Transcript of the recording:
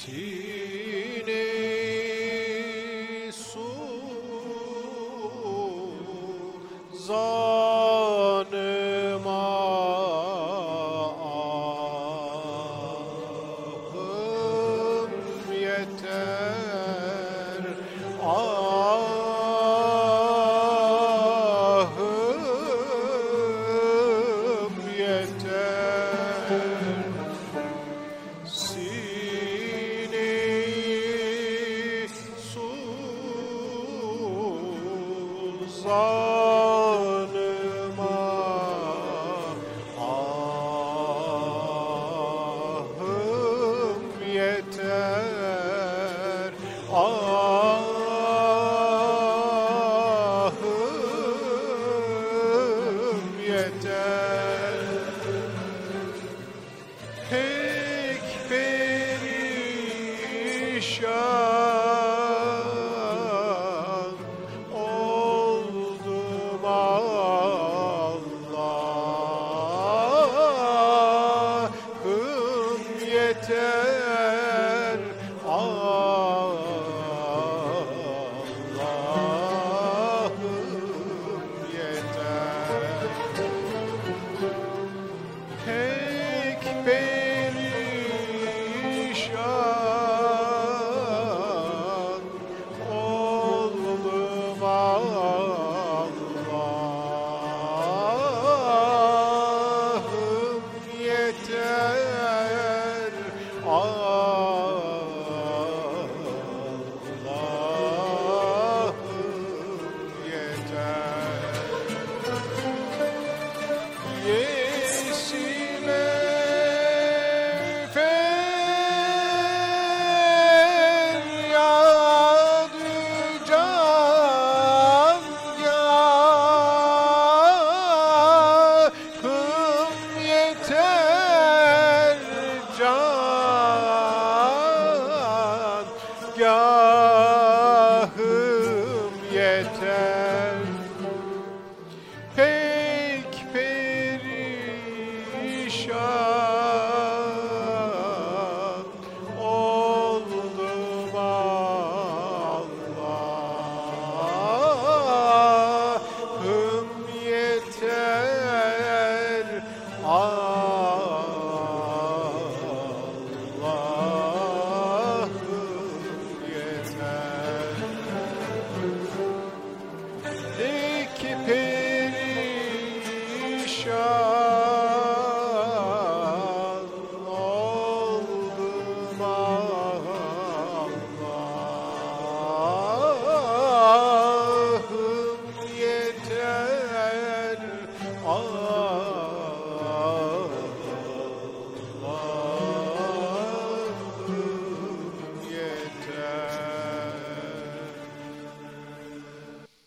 سینے سو perişan oldum Allah'ım yeter